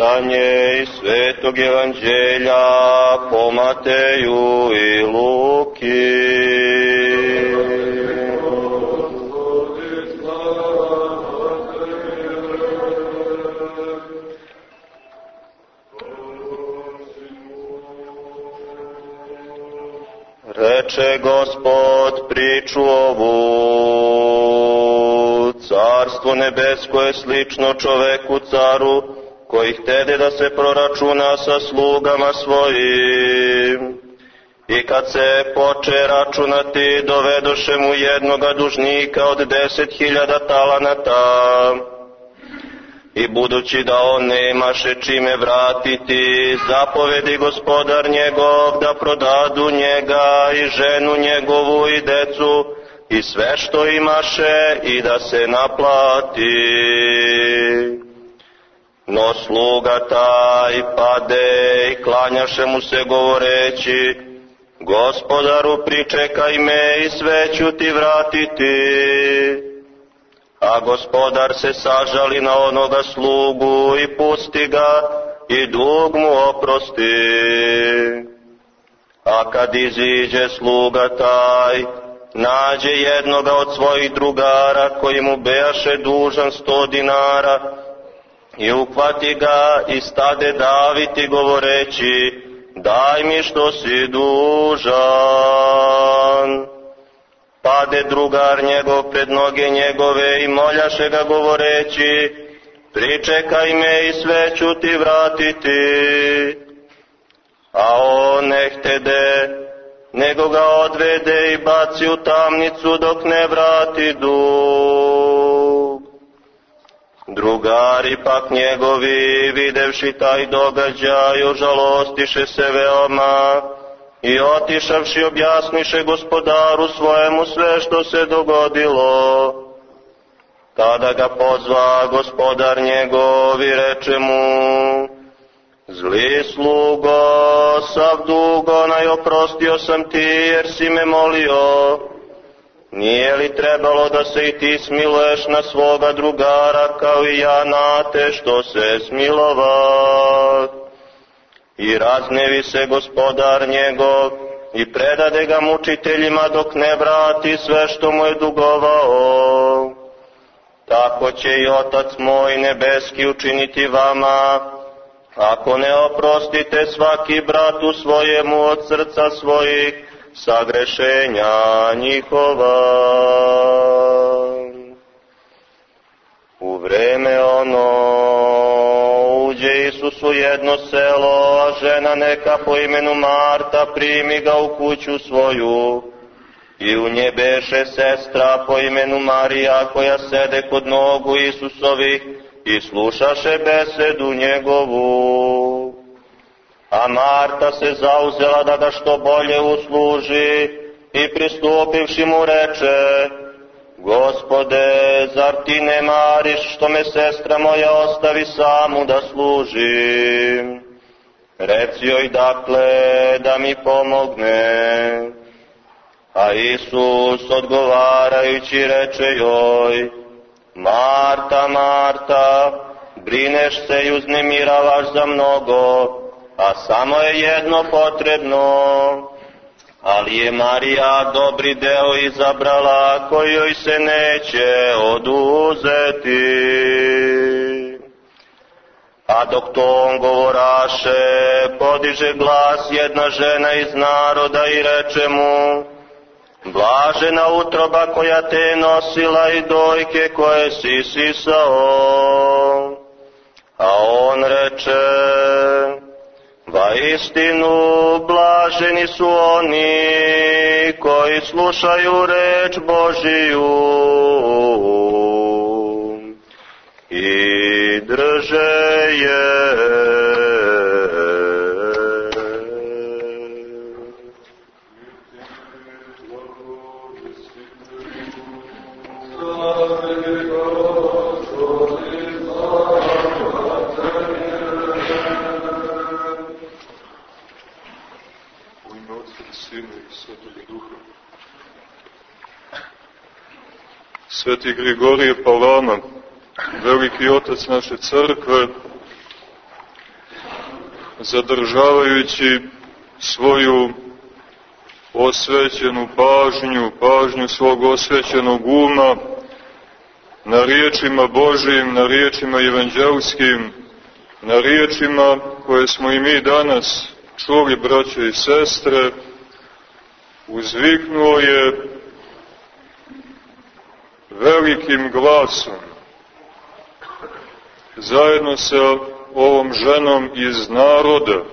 Čitanje iz Svetog Evanđelja po Mateju i Luki. Reče Gospod priču ovu, carstvo nebesko je slično čoveku caru, koji htede da se proračuna sa slugama svojim. I kad se poče računati, dovedoše mu jednoga dužnika od deset hiljada talanata. I budući da on nemaše čime vratiti, zapovedi gospodar njegov da prodadu njega i ženu njegovu i decu i sve što imaše i da se naplati. No sluga taj pade i klanjaše mu se govoreći, gospodaru pričekaj me i sve ću ti vratiti. A gospodar se sažali na onoga slugu i pusti ga i dug mu oprosti. A kad iziđe sluga taj, nađe jednoga od svojih drugara koji mu bejaše dužan sto dinara i uhvati ga i stade daviti govoreći, daj mi što si dužan. Pade drugar njegov pred noge njegove i moljaše ga govoreći, pričekaj me i sve ću ti vratiti. A on ne htede, nego ga odvede i baci u tamnicu dok ne vrati dug. Drugari pak njegovi, videvši taj događaj, ožalostiše se veoma i otišavši objasniše gospodaru svojemu sve što se dogodilo. Tada ga pozva gospodar njegov i reče mu, Zli slugo, sav dug onaj oprostio sam ti jer si me molio. Nije li trebalo da se i ti smiluješ na svoga drugara kao i ja na te što se smilova? I raznevi se gospodar njegov i predade ga mučiteljima dok ne vrati sve što mu je dugovao. Tako će i Otac moj nebeski učiniti vama, ako ne oprostite svaki bratu svojemu od srca svojih sagrešenja njihova. U vreme ono uđe Isus u jedno selo, a žena neka po imenu Marta primi ga u kuću svoju. I u nje beše sestra po imenu Marija koja sede kod nogu Isusovih i slušaše besedu njegovu. A Marta se zauzela da ga što bolje usluži i pristupivši mu reče, Gospode, zar ti ne mariš što me sestra moja ostavi samu da služim? Reci joj dakle da mi pomogne. A Isus odgovarajući reče joj, Marta, Marta, brineš se i uznemiravaš za mnogo, a samo je jedno potrebno. Ali je Marija dobri deo izabrala koji joj se neće oduzeti. A dok to on govoraše, podiže glas jedna žena iz naroda i reče mu, Blažena utroba koja te nosila i dojke koje si sisao. A on reče, istinu blaženi su oni koji slušaju reč Božiju i drže je. Sveti Grigorije Palama, veliki otac naše crkve, zadržavajući svoju osvećenu pažnju, pažnju svog osvećenog uma na riječima Božijim, na riječima evanđelskim, na riječima koje smo i mi danas čuli, braće i sestre, uzviknuo je velikim glasom zajedno sa ovom ženom iz naroda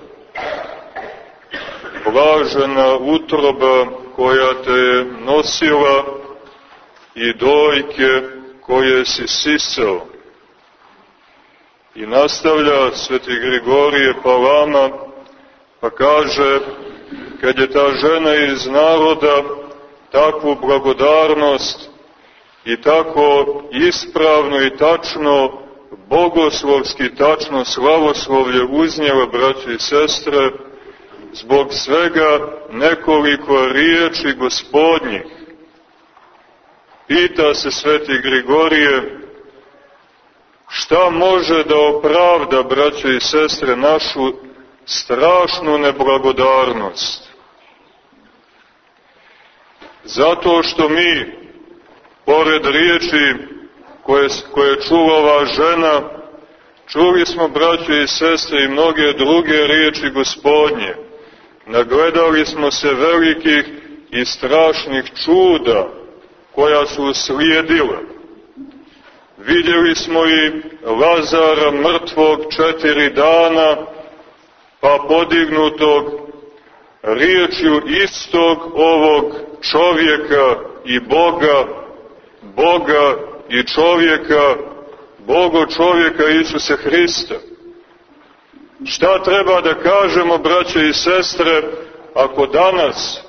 blažena utroba koja te je nosila i dojke koje si sisao. I nastavlja sveti Grigorije Palama, pa kaže, kad je ta žena iz naroda takvu blagodarnost i tako ispravno i tačno, bogoslovski tačno slavoslovlje uznjela, braći i sestre, zbog svega nekoliko riječi gospodnjih. Pita se sveti Grigorije, šta može da opravda, braće i sestre, našu strašnu neblagodarnost? Zato što mi, pored riječi koje, koje čula ova žena, čuli smo, braće i sestre, i mnoge druge riječi gospodnje. Nagledali smo se velikih i strašnih čuda koja su uslijedila. Vidjeli smo i Lazara mrtvog četiri dana, pa podignutog riječju istog ovog čovjeka i Boga, Boga i čovjeka, Bogo čovjeka Isusa Hrista. Šta treba da kažemo, braće i sestre, ako danas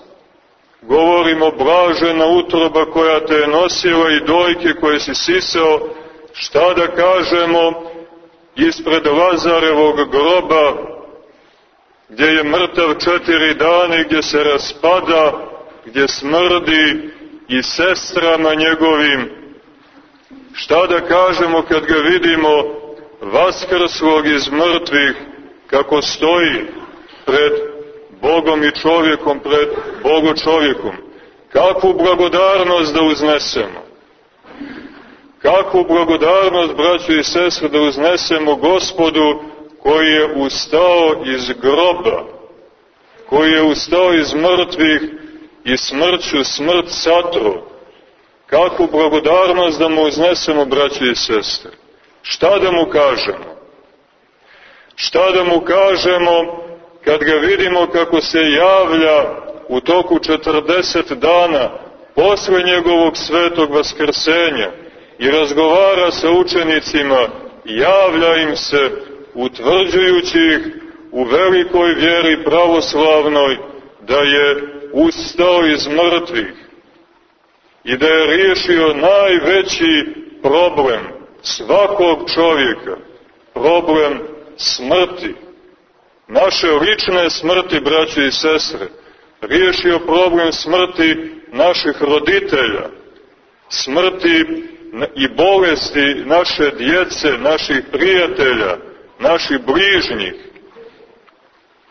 govorimo blažena utroba koja te je nosila i dojke koje si sisao, šta da kažemo ispred Lazarevog groba, gdje je mrtav četiri dana i gdje se raspada, gdje smrdi i sestrama njegovim, šta da kažemo kad ga vidimo vaskrslog iz mrtvih, kako stoji pred Bogom i čovjekom, pred Bogo čovjekom. Kakvu blagodarnost da uznesemo? Kakvu blagodarnost, braćo i sestre, da uznesemo gospodu koji je ustao iz groba, koji je ustao iz mrtvih i smrću smrt satru. Kakvu blagodarnost da mu uznesemo, braćo i sestre? Šta da mu kažemo? Šta da mu kažemo kad ga vidimo kako se javlja u toku 40 dana posle njegovog svetog vaskrsenja i razgovara sa učenicima, javlja im se utvrđujući ih u velikoj vjeri pravoslavnoj da je ustao iz mrtvih i da je riješio najveći problem svakog čovjeka, problem smrti, naše lične smrti, braće i sestre, riješio problem smrti naših roditelja, smrti i bolesti naše djece, naših prijatelja, naših bližnjih.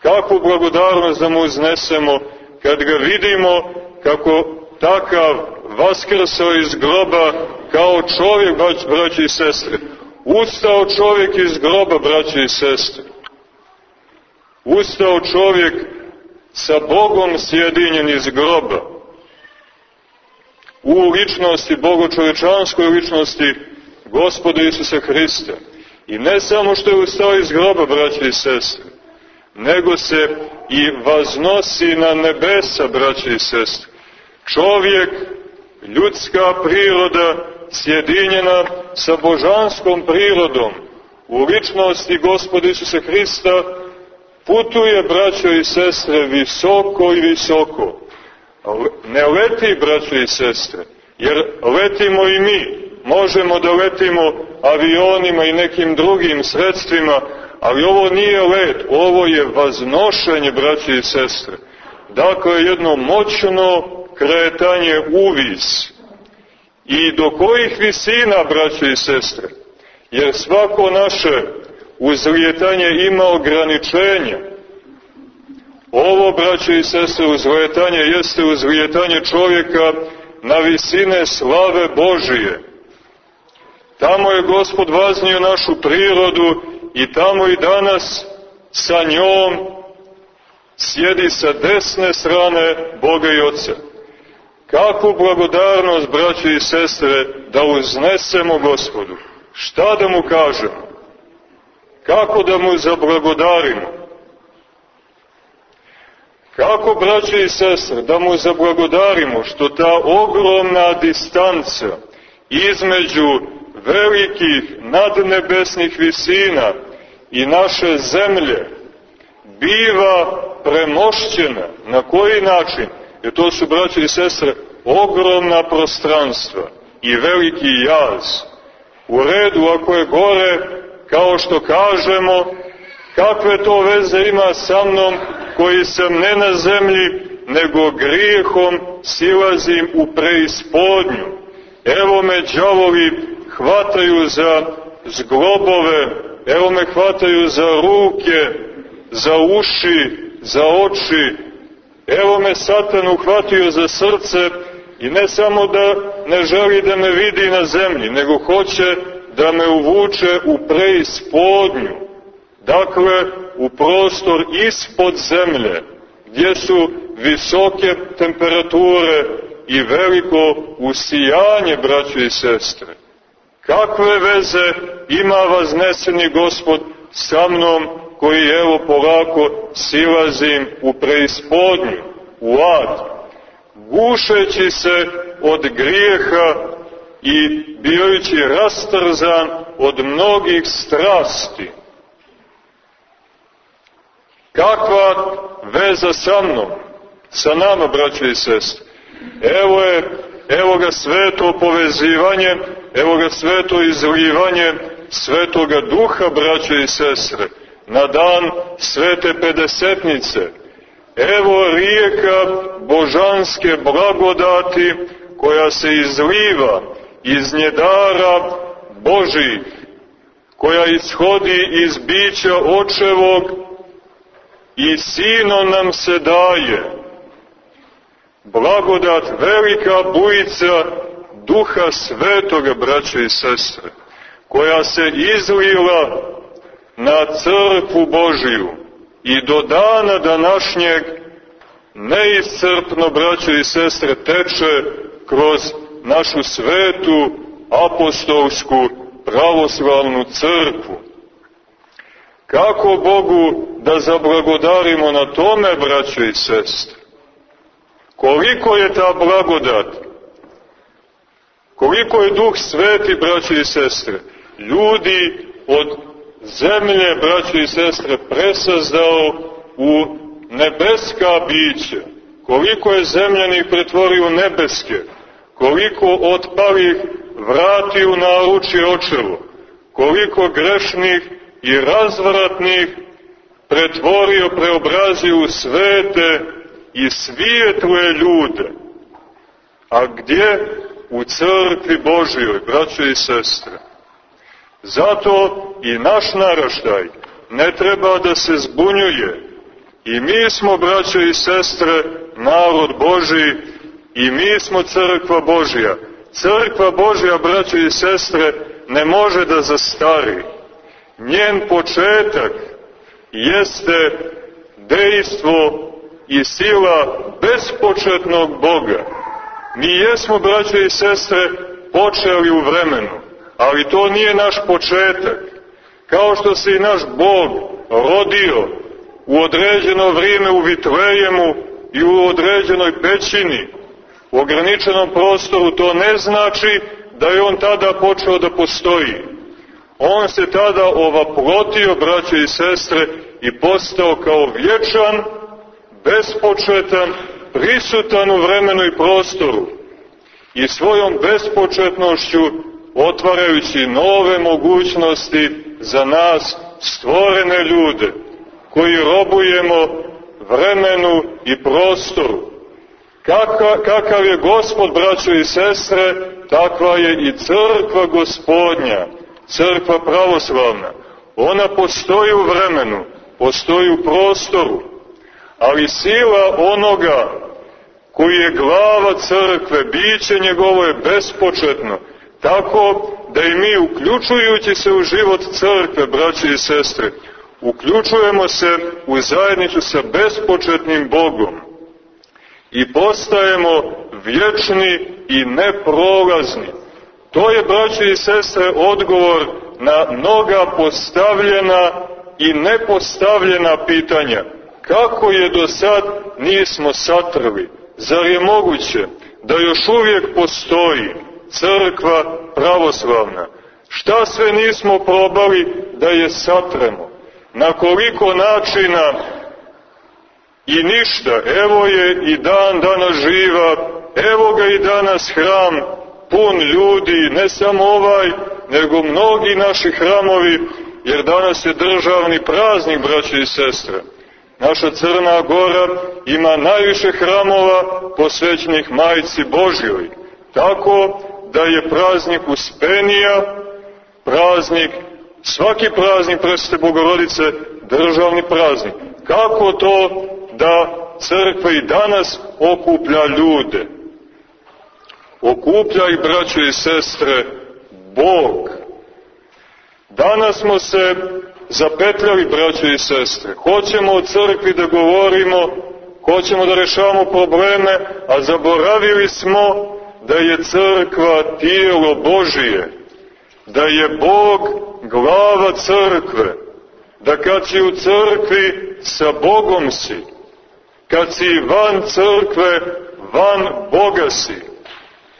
Kakvu blagodarnost da mu uznesemo kad ga vidimo kako takav vaskrsao iz groba kao čovjek, braći i sestre, Ustao čovjek iz groba, braće i sestre. Ustao čovjek sa Bogom sjedinjen iz groba. U ličnosti, bogočovečanskoj ličnosti gospoda Isusa Hrista. I ne samo što je ustao iz groba, braće i sestre, nego se i vaznosi na nebesa, braće i sestre. Čovjek, ljudska priroda, sjedinjena sa božanskom prirodom u ličnosti Gospoda Isusa Hrista putuje, braćo i sestre, visoko i visoko. Ne leti, braćo i sestre, jer letimo i mi. Možemo da letimo avionima i nekim drugim sredstvima, ali ovo nije let, ovo je vaznošenje, braćo i sestre. Dakle, jedno moćno kretanje uvis i do kojih visina, braćo i sestre, jer svako naše uzlijetanje ima ograničenja. Ovo, braće i sestre, uzlijetanje jeste uzlijetanje čovjeka na visine slave Božije. Tamo je Gospod vaznio našu prirodu i tamo i danas sa njom sjedi sa desne strane Boga i Otca. Kakvu blagodarnost, braće i sestre, da uznesemo Gospodu? Šta da mu kažemo? Kako da mu zablagodarimo? Kako, braće i sestre, da mu zablagodarimo što ta ogromna distanca između velikih nadnebesnih visina i naše zemlje biva premošćena. Na koji način? Jer to su, braće i sestre, ogromna prostranstva i veliki jaz. U redu, ako je gore, kao što kažemo, kakve to veze ima sa mnom koji sam ne na zemlji, nego grijehom silazim u preispodnju. Evo me džavovi hvataju za zglobove, evo me hvataju za ruke, za uši, za oči, evo me satan uhvatio za srce i ne samo da ne želi da me vidi na zemlji, nego hoće da me uvuče u preispodnju, dakle u prostor ispod zemlje, gdje su visoke temperature i veliko usijanje, braćo i sestre. Kakve veze ima vazneseni gospod sa mnom, koji evo polako silazim u preispodnju, u ad, gušeći se od grijeha i bijajući rastrzan od mnogih strasti. Kakva veza sa mnom, sa nama, braće i sestre? Evo je, evo ga sveto povezivanje, evo ga sveto izlivanje svetoga duha, braće i sestre, na dan svete pedesetnice. Evo rijeka božanske blagodati koja se izliva iz njedara Božih, koja ishodi iz bića očevog i sino nam se daje. Blagodat velika bujica duha svetoga, braće i sestre, koja se izlila na crkvu Božiju i do dana današnjeg neiscrpno, braće i sestre, teče kroz našu svetu apostolsku pravoslavnu crkvu. Kako Bogu da zablagodarimo na tome, braćo i sestre? Koliko je ta blagodat? Koliko je Duh Sveti, braćo i sestre? Ljudi od zemlje, braćo i sestre, presazdao u nebeska bića. Koliko je zemljanih pretvorio u nebeske? Koliko otpalih vrati u naručje očevo? Koliko grešnih i razvratnih pretvorio, preobrazio u svete i svijetle ljude. A gdje? U crkvi Božijoj, braćo i sestre. Zato i naš naraštaj ne treba da se zbunjuje. I mi smo, braćo i sestre, narod Božiji i mi smo crkva Božija. Crkva Božija, braćo i sestre, ne može da zastari njen početak jeste dejstvo i sila bespočetnog Boga. Mi jesmo, braće i sestre, počeli u vremenu, ali to nije naš početak. Kao što se i naš Bog rodio u određeno vrijeme u Vitlejemu i u određenoj pećini, u ograničenom prostoru, to ne znači da je on tada počeo da postoji On se tada ovaplotio, braće i sestre, i postao kao vječan, bespočetan, prisutan u vremenu i prostoru i svojom bespočetnošću otvarajući nove mogućnosti za nas stvorene ljude koji robujemo vremenu i prostoru. Kaka, kakav je gospod, braćo i sestre, takva je i crkva gospodnja crkva pravoslavna. Ona postoji u vremenu, postoji u prostoru, ali sila onoga koji je glava crkve, biće njegovo je bespočetno, tako da i mi, uključujući se u život crkve, braće i sestre, uključujemo se u zajednicu sa bespočetnim Bogom i postajemo vječni i neprolazni. To je, braće i sestre, odgovor na mnoga postavljena i nepostavljena pitanja. Kako je do sad nismo satrli? Zar je moguće da još uvijek postoji crkva pravoslavna? Šta sve nismo probali da je satremo? Na koliko načina i ništa, evo je i dan danas živa, evo ga i danas hram pun ljudi, ne samo ovaj, nego mnogi naši hramovi, jer danas je državni praznik, braće i sestre. Naša Crna Gora ima najviše hramova posvećenih majici Božjoj. Tako da je praznik Uspenija, praznik, svaki praznik Presvete Bogorodice, državni praznik. Kako to da crkva i danas okuplja ljude? Okuplja i braće i sestre Bog. Danas smo se zapetljali, braćo i sestre. Hoćemo o crkvi da govorimo, hoćemo da rešavamo probleme, a zaboravili smo da je crkva tijelo Božije, da je Bog glava crkve, da kad si u crkvi sa Bogom si, kad si van crkve, van Boga si,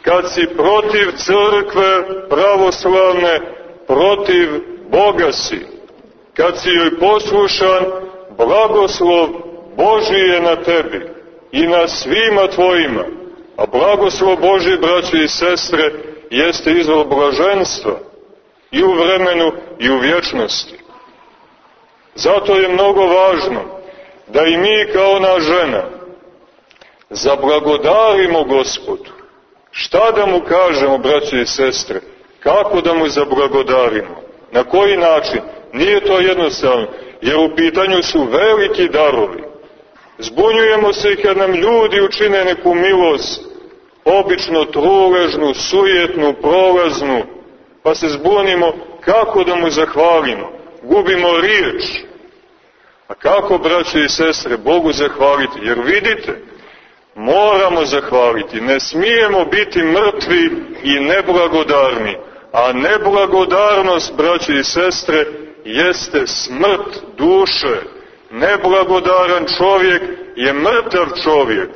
kad si protiv crkve pravoslavne, protiv Boga si kad si joj poslušan, blagoslov Boži je na tebi i na svima tvojima. A blagoslov Boži, braće i sestre, jeste izvor blaženstva i u vremenu i u vječnosti. Zato je mnogo važno da i mi kao ona žena zablagodarimo gospodu. Šta da mu kažemo, braće i sestre? Kako da mu zablagodarimo? Na koji način? Nije to jednostavno, jer u pitanju su veliki darovi. Zbunjujemo se i kad nam ljudi učine neku milost, obično truležnu, sujetnu, prolaznu, pa se zbunimo kako da mu zahvalimo. Gubimo riječ. A kako, braće i sestre, Bogu zahvaliti? Jer vidite, moramo zahvaliti. Ne smijemo biti mrtvi i neblagodarni. A neblagodarnost, braće i sestre, jeste smrt duše. Neblagodaran čovjek je mrtav čovjek.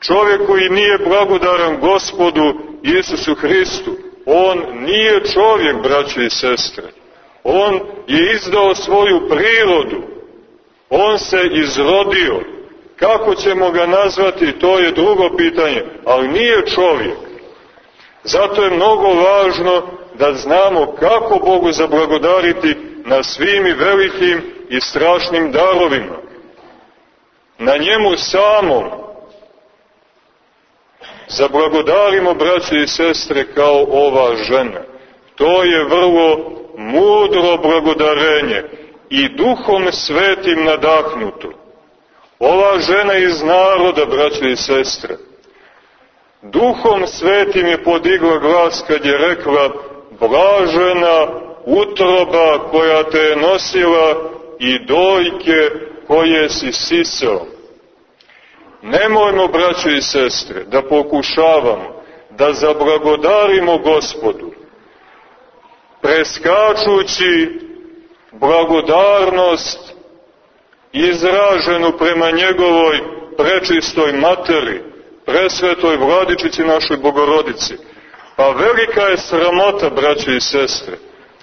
Čovjek koji nije blagodaran gospodu Isusu Hristu, on nije čovjek, braće i sestre. On je izdao svoju prirodu. On se izrodio. Kako ćemo ga nazvati, to je drugo pitanje, ali nije čovjek. Zato je mnogo važno da znamo kako Bogu zablagodariti na svim i velikim i strašnim darovima. Na njemu samom zablagodarimo, braće i sestre, kao ova žena. To je vrlo mudro blagodarenje i duhom svetim nadahnuto. Ova žena iz naroda, braće i sestre, duhom svetim je podigla glas kad je rekla blažena utroba koja te je nosila i dojke koje si sisao. Nemojmo, braćo i sestre, da pokušavamo da zablagodarimo gospodu, preskačući blagodarnost izraženu prema njegovoj prečistoj materi, presvetoj vladičici našoj bogorodici. Pa velika je sramota, braće i sestre,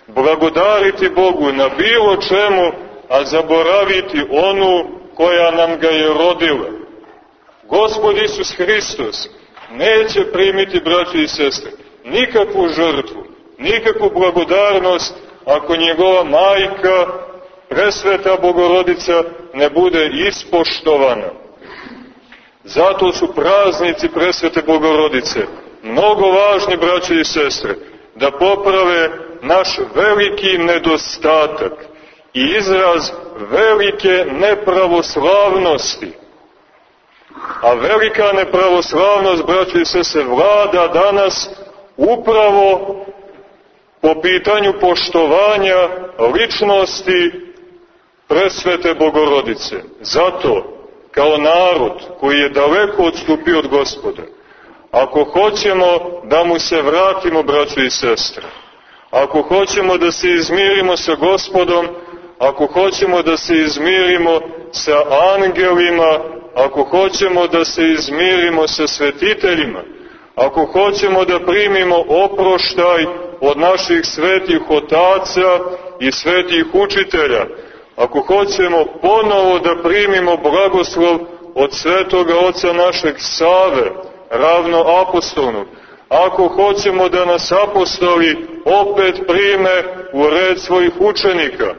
blagodariti Bogu na bilo čemu, a zaboraviti onu koja nam ga je rodila. Gospod Isus Hristos neće primiti, braći i sestre, nikakvu žrtvu, nikakvu blagodarnost ako njegova majka, presveta Bogorodica, ne bude ispoštovana. Zato su praznici presvete Bogorodice mnogo važni, braći i sestre, da poprave naš veliki nedostatak i izraz velike nepravoslavnosti. A velika nepravoslavnost, braći se, se vlada danas upravo po pitanju poštovanja ličnosti presvete Bogorodice. Zato, kao narod koji je daleko odstupio od gospoda, ako hoćemo da mu se vratimo, braćo i sestre, ako hoćemo da se izmirimo sa gospodom, ako hoćemo da se izmirimo sa angelima, ako hoćemo da se izmirimo sa svetiteljima, ako hoćemo da primimo oproštaj od naših svetih otaca i svetih učitelja, ako hoćemo ponovo da primimo blagoslov od svetoga oca našeg Save, ravno apostolnog, ako hoćemo da nas apostoli opet prime u red svojih učenika,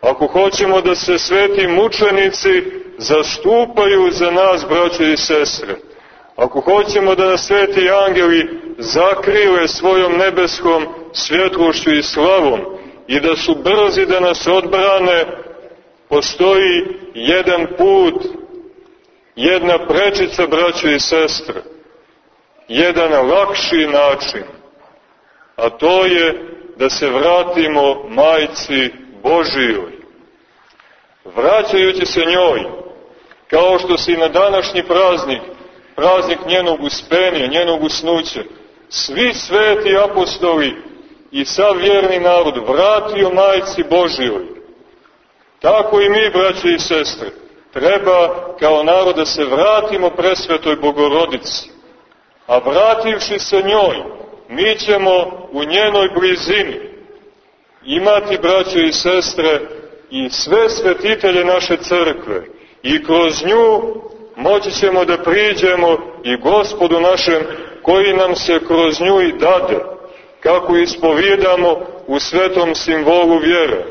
ako hoćemo da se sveti mučenici zastupaju za nas, braće i sestre, ako hoćemo da nas sveti angeli zakrile svojom nebeskom svjetlošću i slavom i da su brzi da nas odbrane, postoji jedan put, jedna prečica, braće i sestre, jedan lakši način, a to je da se vratimo majci Božijoj. Vraćajući se njoj, kao što se i na današnji praznik, praznik njenog uspenja, njenog usnuća, svi sveti apostoli i sav vjerni narod vratio majci Božijoj. Tako i mi, braće i sestre, treba kao narod da se vratimo presvetoj Bogorodici. A vrativši se njoj, mi ćemo u njenoj blizini imati, braće i sestre, i sve svetitelje naše crkve. I kroz nju moći ćemo da priđemo i gospodu našem koji nam se kroz nju i dade, kako ispovjedamo u svetom simbolu vjere.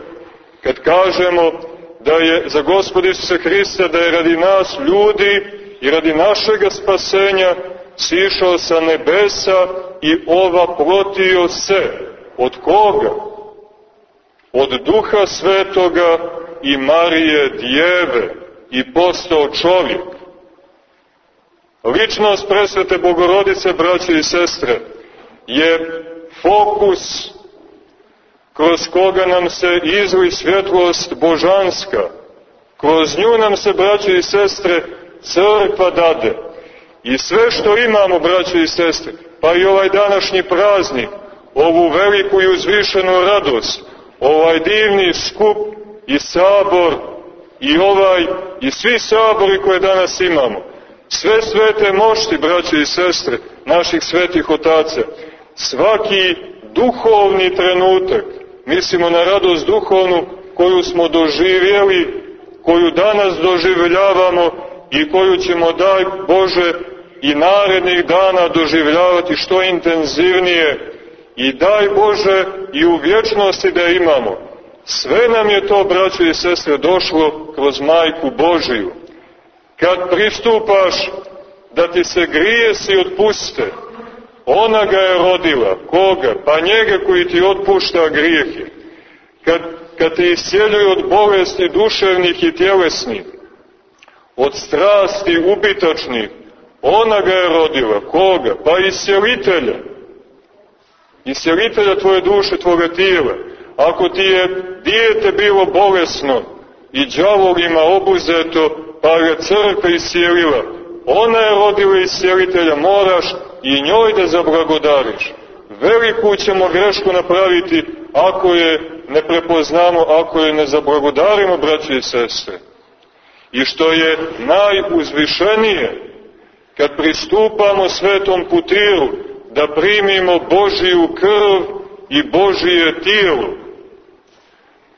Kad kažemo da je za gospod Isusa Hrista, da je radi nas ljudi i radi našega spasenja sišao sa nebesa i ova protio se. Od koga? Od duha svetoga i Marije djeve i postao čovjek. Ličnost presvete Bogorodice, braće i sestre, je fokus kroz koga nam se izli svjetlost božanska. Kroz nju nam se, braće i sestre, crkva dade. I sve što imamo, braće i sestre, pa i ovaj današnji praznik, ovu veliku i uzvišenu radost, ovaj divni skup i sabor i ovaj i svi sabori koje danas imamo, sve svete mošti, braće i sestre, naših svetih otaca, svaki duhovni trenutak, mislimo na radost duhovnu koju smo doživjeli, koju danas doživljavamo i koju ćemo, daj Bože, i narednih dana doživljavati što intenzivnije i daj Bože i u vječnosti da imamo. Sve nam je to, braćo i sestre, došlo kroz majku Božiju. Kad pristupaš da ti se grijesi odpuste, Ona ga je rodila. Koga? Pa njega koji ti otpušta grijehe. Kad, kad te iscijeljuje od bolesti duševnih i tjelesnih, od strasti ubitačnih, ona ga je rodila. Koga? Pa iscelitelja. Iscelitelja tvoje duše, tvoga tijela. Ako ti je dijete bilo bolesno i džavolima obuzeto, pa ga crkva iscijelila, ona je rodila iscijelitelja, moraš i njoj da zablagodariš. Veliku ćemo grešku napraviti ako je ne prepoznamo, ako je ne zablagodarimo, braće i sestre. I što je najuzvišenije, kad pristupamo svetom putiru, da primimo Božiju krv i Božije tijelo.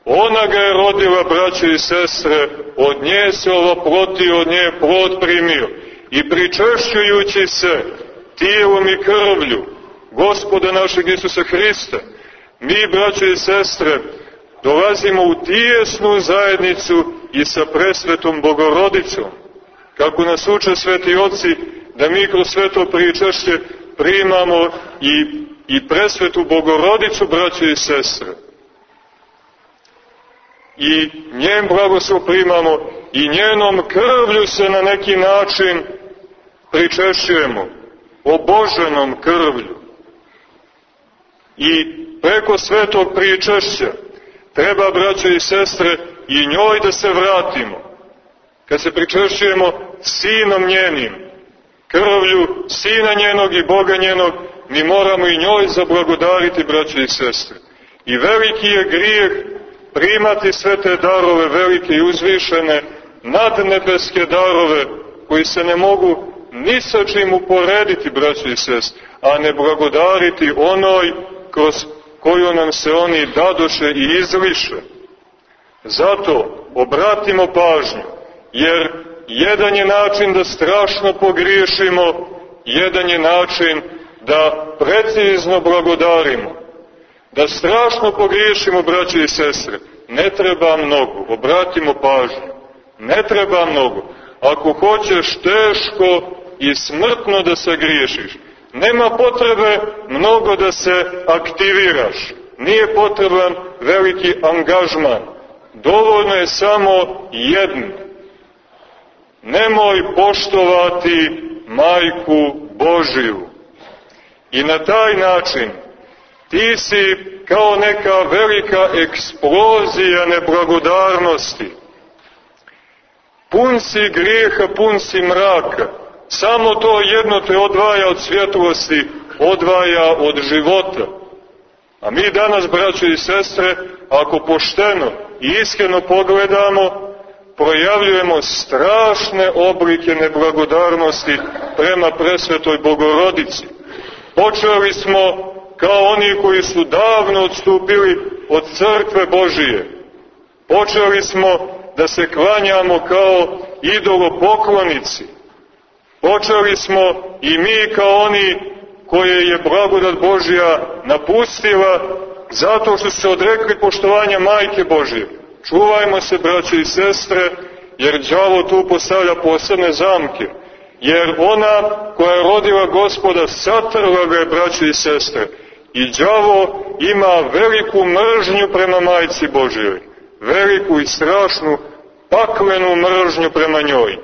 Ona ga je rodila, braće i sestre, od nje se ovo ploti, od nje plod primio. I pričešćujući se tijelom i krvlju gospoda našeg Isusa Hrista, mi, braće i sestre, dolazimo u tijesnu zajednicu i sa presvetom Bogorodicom, kako nas uče sveti oci, da mi kroz sveto pričašće primamo i, i presvetu Bogorodicu, braće i sestre. i njen blagoslov primamo i njenom krvlju se na neki način pričešćujemo, oboženom krvlju. I preko svetog pričešća treba, braćo i sestre, i njoj da se vratimo. Kad se pričešćujemo sinom njenim, krvlju sina njenog i Boga njenog, mi moramo i njoj zablagodariti, braćo i sestre. I veliki je grijeh primati sve te darove, velike i uzvišene, nadnebeske darove, koji se ne mogu ni sa čim uporediti, braćo i sestre, a ne blagodariti onoj kroz koju nam se oni dadoše i izliše. Zato obratimo pažnju, jer jedan je način da strašno pogriješimo, jedan je način da precizno blagodarimo. Da strašno pogriješimo, braće i sestre, ne treba mnogo, obratimo pažnju, ne treba mnogo. Ako hoćeš teško i smrtno da se griješiš, nema potrebe mnogo da se aktiviraš, nije potreban veliki angažman, dovoljno je samo jedno. Nemoj poštovati majku Božiju. I na taj način ti si kao neka velika eksplozija neblagodarnosti. Pun si grijeha, pun si mraka. Samo to jedno te odvaja od svjetlosti, odvaja od života. A mi danas, braćo i sestre, ako pošteno i iskreno pogledamo, projavljujemo strašne oblike neblagodarnosti prema presvetoj Bogorodici. Počeli smo kao oni koji su davno odstupili od crkve Božije. Počeli smo da se klanjamo kao idolopoklonici. Počeli smo i mi kao oni koje je blagodat Božja napustila zato što se odrekli poštovanja Majke Božje. Čuvajmo se, braće i sestre, jer đavo tu postavlja posebne zamke. Jer ona koja je rodila gospoda satrla ga je, braće i sestre. I đavo ima veliku mržnju prema majci Božjoj. Veliku i strašnu paklenu mržnju prema njoj.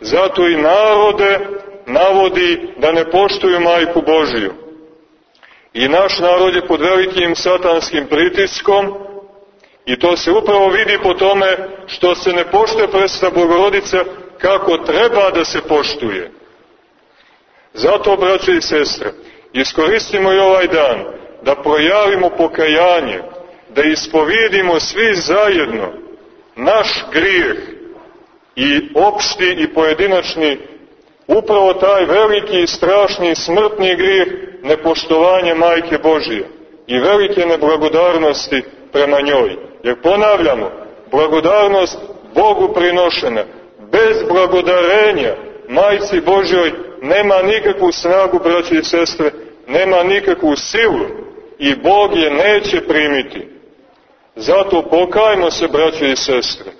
Zato i narode navodi da ne poštuju majku Božiju. I naš narod je pod velikim satanskim pritiskom i to se upravo vidi po tome što se ne poštuje predsta Bogorodica kako treba da se poštuje. Zato, braće i sestre, iskoristimo i ovaj dan da projavimo pokajanje, da ispovidimo svi zajedno naš grijeh i opšti i pojedinačni, upravo taj veliki i strašni i smrtni grijeh nepoštovanja Majke Božije i velike neblagodarnosti prema njoj. Jer ponavljamo, blagodarnost Bogu prinošena, bez blagodarenja Majci Božjoj nema nikakvu snagu, braći i sestre, nema nikakvu silu i Bog je neće primiti. Zato pokajmo se, braći i sestre.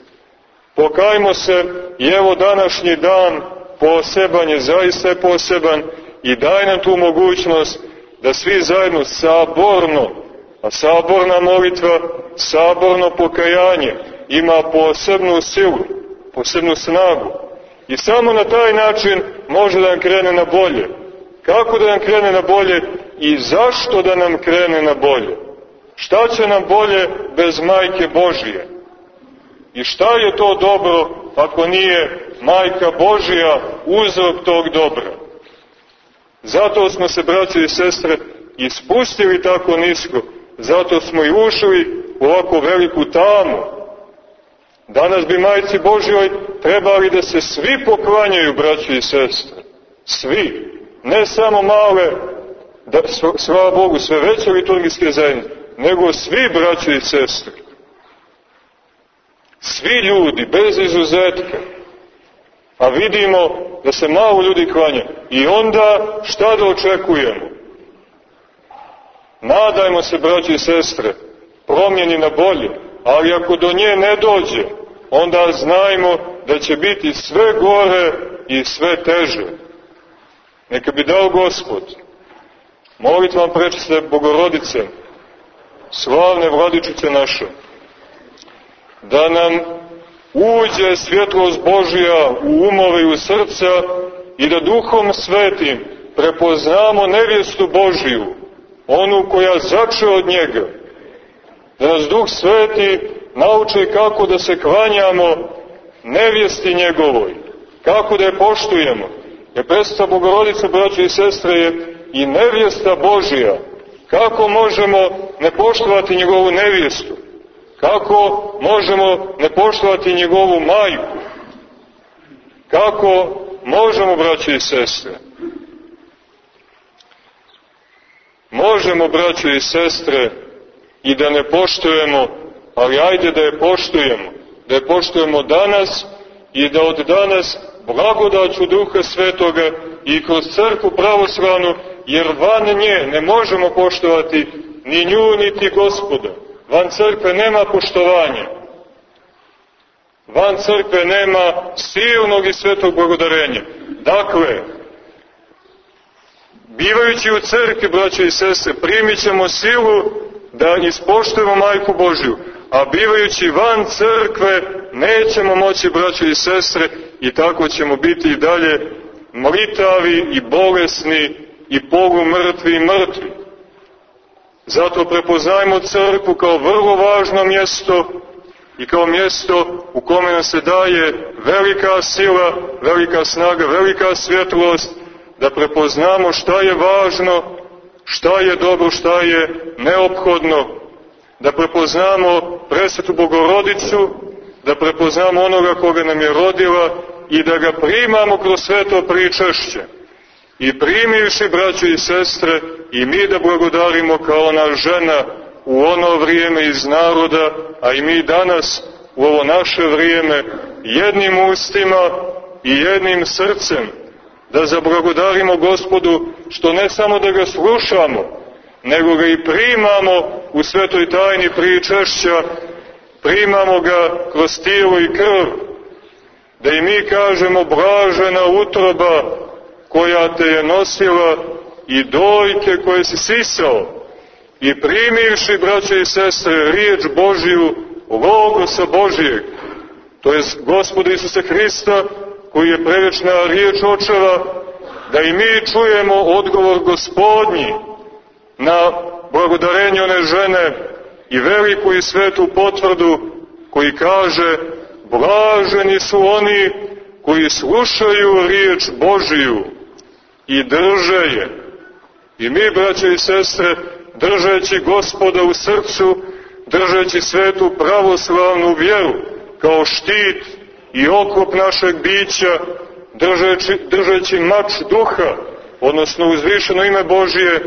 Pokajmo se i evo današnji dan poseban je, zaista je poseban i daj nam tu mogućnost da svi zajedno saborno, a saborna molitva, saborno pokajanje ima posebnu silu, posebnu snagu. I samo na taj način može da nam krene na bolje. Kako da nam krene na bolje i zašto da nam krene na bolje? Šta će nam bolje bez majke Božije? I šta je to dobro ako nije majka Božija uzrok tog dobra? Zato smo se, braći i sestre, ispustili tako nisko, zato smo i ušli u ovako veliku tamu. Danas bi majci Božjoj trebali da se svi poklanjaju, braći i sestre. Svi. Ne samo male, da, slava Bogu, sve veće liturgijske zajednice, nego svi braći i sestre. Svi ljudi, bez izuzetka. A vidimo da se malo ljudi klanja. I onda šta da očekujemo? Nadajmo se, braći i sestre, promjeni na bolje, ali ako do nje ne dođe, onda znajmo da će biti sve gore i sve teže. Neka bi dao Gospod. Molitvam prečiste Bogorodice, slavne vladičice naše, da nam uđe svjetlost Božja u umove i u srca i da duhom svetim prepoznamo nevjestu Božiju, onu koja zače od njega, da nas duh sveti nauči kako da se klanjamo nevjesti njegovoj, kako da je poštujemo. Jer predstav Bogorodice, braće i sestre, je i nevjesta Božija. Kako možemo ne poštovati njegovu nevjestu? Kako možemo ne poštovati njegovu majku? Kako možemo, braće i sestre? Možemo, braće i sestre, i da ne poštujemo, ali ajde da je poštujemo. Da je poštujemo danas i da od danas blagodaću Duha Svetoga i kroz crku pravoslavnu, jer van nje ne možemo poštovati ni nju, niti gospoda. Van crkve nema poštovanja. Van crkve nema silnog i svetog blagodarenja. Dakle, bivajući u crkvi, braće i sestre, primit ćemo silu da ispoštujemo Majku Božju, a bivajući van crkve nećemo moći, braće i sestre, i tako ćemo biti i dalje mlitavi i bolesni i polumrtvi i mrtvi. Zato prepoznajmo crkvu kao vrlo važno mjesto i kao mjesto u kome nam se daje velika sila, velika snaga, velika svjetlost, da prepoznamo šta je važno, šta je dobro, šta je neophodno, da prepoznamo presvetu Bogorodicu, da prepoznamo onoga koga nam je rodila i da ga primamo kroz sveto pričešće. I primivši, braćo i sestre, i mi da blagodarimo kao ona žena u ono vrijeme iz naroda, a i mi danas u ovo naše vrijeme, jednim ustima i jednim srcem, da zablagodarimo gospodu, što ne samo da ga slušamo, nego ga i primamo u svetoj tajni pričešća, primamo ga kroz tijelo i krv, da i mi kažemo blažena utroba koja te je nosila i dojke koje si sisao. I primivši, braće i sestre, riječ Božiju, logosa Božijeg, to je gospoda Isusa Hrista, koji je prevečna riječ očeva, da i mi čujemo odgovor gospodnji na blagodarenje one žene i veliku i svetu potvrdu koji kaže blaženi su oni koji slušaju riječ Božiju i drže je. I mi, braće i sestre, držeći gospoda u srcu, držeći svetu pravoslavnu vjeru kao štit i oklop našeg bića, držeći, držeći mač duha, odnosno uzvišeno ime Božije,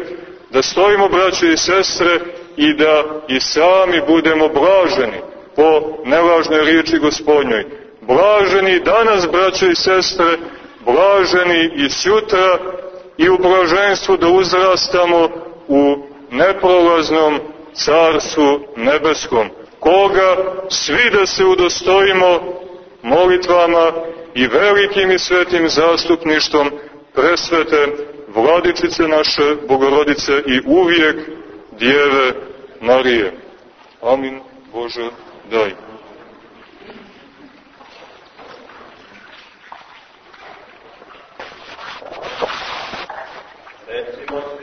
da stojimo, braće i sestre, i da i sami budemo blaženi po nevažnoj riječi gospodnjoj. Blaženi danas, braće i sestre, blaženi i sjutra i u blaženstvu da uzrastamo u neprolaznom carstvu nebeskom, koga svi da se udostojimo molitvama i velikim i svetim zastupništom presvete vladičice naše Bogorodice i uvijek Djeve Marije. Amin Bože daj. Recimo